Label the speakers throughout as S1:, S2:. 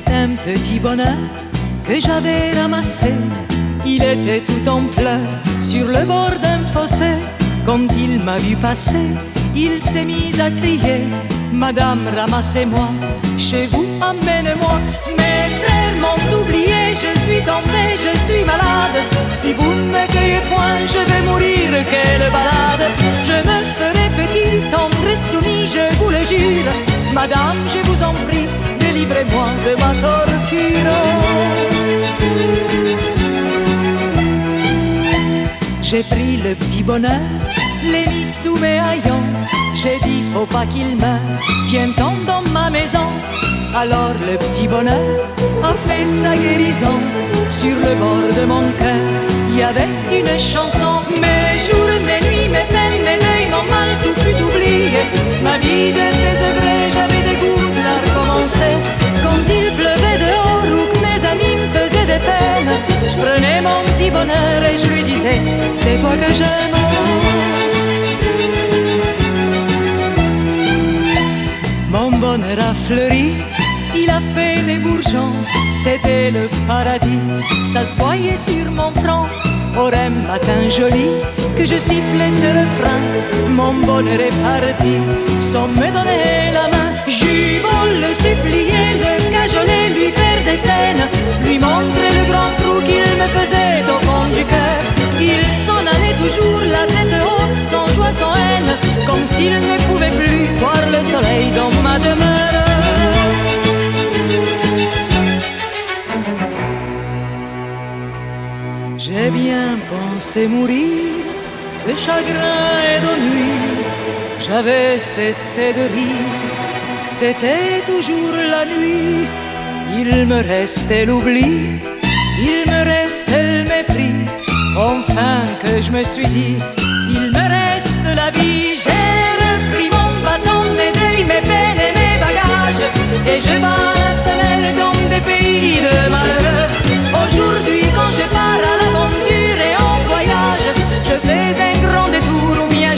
S1: petit bonheur que j'avais ramassé. Il était tout en pleurs sur le bord d'un fossé. Quand il m'a vu passer, il s'est mis à crier Madame, ramassez-moi, chez vous, emmène-moi. Mes frères m'ont oublié, je suis tombé, je suis malade. Si vous ne me cueillez point, je vais mourir, quelle balade. Je me ferai petit, tendre et soumis, je vous le jure. Madame, je vous en prie, délivrez-moi de ma torture. J'ai pris le petit bonheur, l'ai mis sous mes haillons. J'ai dit, faut pas qu'il meure, viens-t'en dans ma maison. Alors le petit bonheur a fait sa guérison. Sur le bord de mon cœur, il y avait une chanson. Mes jours, bonheur et je lui disais, c'est toi que j'aime. Mon bonheur a fleuri, il a fait des bourgeons, c'était le paradis, ça se voyait sur mon front. Au matin joli, que je sifflais ce refrain, mon bonheur est parti, sans me donner la main. Beau le supplier, le mourir de chagrin et d'ennui. J'avais cessé de rire, c'était toujours la nuit. Il me restait l'oubli, il me restait le mépris. Enfin que je me suis dit,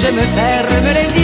S1: j'aime ferme les yeux.